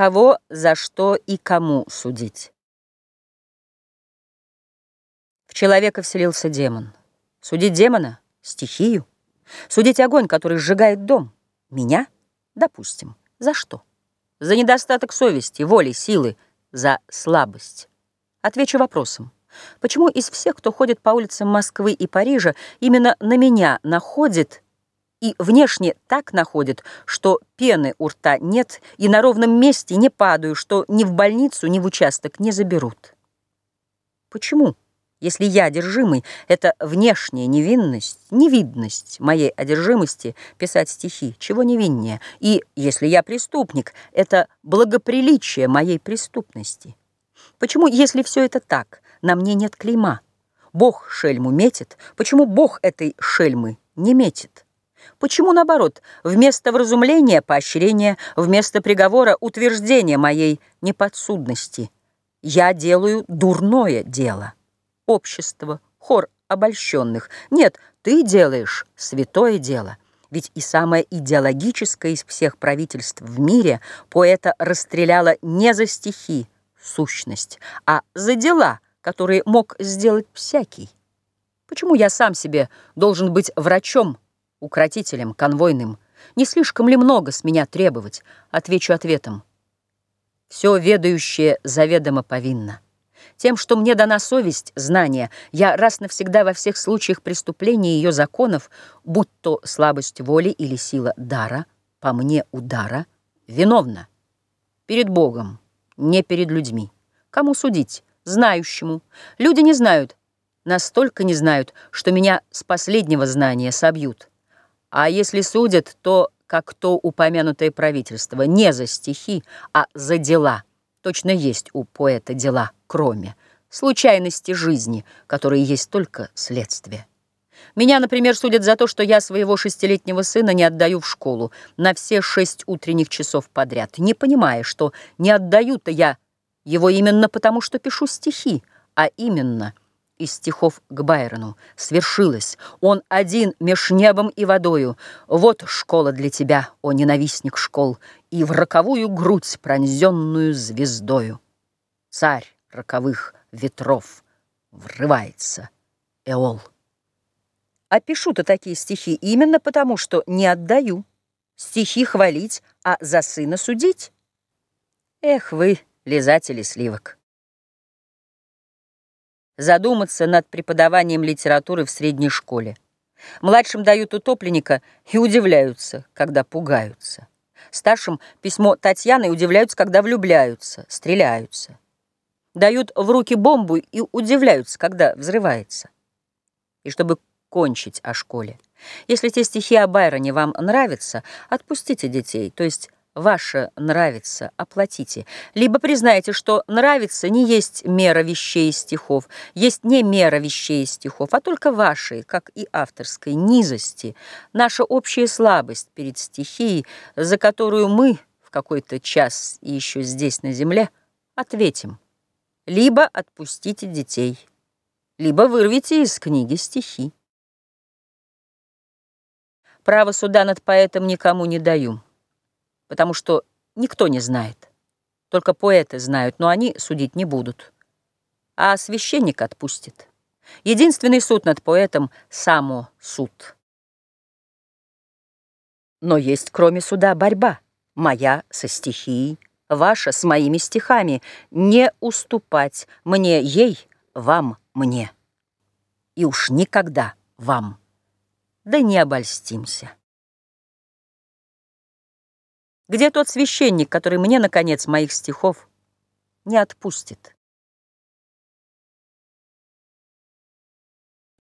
Кого, за что и кому судить? В человека вселился демон. Судить демона — стихию. Судить огонь, который сжигает дом. Меня? Допустим. За что? За недостаток совести, воли, силы, за слабость. Отвечу вопросом. Почему из всех, кто ходит по улицам Москвы и Парижа, именно на меня находит и внешне так находит, что пены у рта нет, и на ровном месте не падаю, что ни в больницу, ни в участок не заберут. Почему, если я одержимый, это внешняя невинность, невидность моей одержимости писать стихи, чего невиннее, и, если я преступник, это благоприличие моей преступности? Почему, если все это так, на мне нет клейма? Бог шельму метит, почему Бог этой шельмы не метит? Почему, наоборот, вместо вразумления – поощрения, вместо приговора – утверждения моей неподсудности? Я делаю дурное дело. Общество, хор обольщенных. Нет, ты делаешь святое дело. Ведь и самое идеологическое из всех правительств в мире поэта расстреляла не за стихи, сущность, а за дела, которые мог сделать всякий. Почему я сам себе должен быть врачом, укротителем, конвойным. Не слишком ли много с меня требовать? Отвечу ответом. Все ведающее заведомо повинно. Тем, что мне дана совесть, знание, я раз навсегда во всех случаях преступления ее законов, будь то слабость воли или сила дара, по мне удара, виновна. Перед Богом, не перед людьми. Кому судить? Знающему. Люди не знают, настолько не знают, что меня с последнего знания собьют. А если судят, то, как то упомянутое правительство, не за стихи, а за дела. Точно есть у поэта дела, кроме случайности жизни, которые есть только следствие. Меня, например, судят за то, что я своего шестилетнего сына не отдаю в школу на все шесть утренних часов подряд, не понимая, что не отдаю-то я его именно потому, что пишу стихи, а именно – из стихов к Байрону. Свершилось. Он один меж небом и водою. Вот школа для тебя, о ненавистник школ, и в роковую грудь, пронзенную звездою. Царь роковых ветров врывается. Эол. А пишу-то такие стихи именно потому, что не отдаю. Стихи хвалить, а за сына судить? Эх вы, лизатели сливок задуматься над преподаванием литературы в средней школе. Младшим дают утопленника и удивляются, когда пугаются. Старшим письмо Татьяны удивляются, когда влюбляются, стреляются. Дают в руки бомбу и удивляются, когда взрывается. И чтобы кончить о школе. Если те стихи о Байроне вам нравятся, отпустите детей, то есть ваше нравится, оплатите. Либо признайте, что нравится не есть мера вещей и стихов, есть не мера вещей и стихов, а только вашей, как и авторской, низости, наша общая слабость перед стихией, за которую мы в какой-то час и еще здесь на земле ответим. Либо отпустите детей, либо вырвите из книги стихи. Право суда над поэтом никому не даю потому что никто не знает. Только поэты знают, но они судить не будут. А священник отпустит. Единственный суд над поэтом — само суд. Но есть кроме суда борьба. Моя со стихией, ваша с моими стихами. Не уступать мне ей, вам мне. И уж никогда вам. Да не обольстимся. Где тот священник, который мне, наконец, моих стихов не отпустит?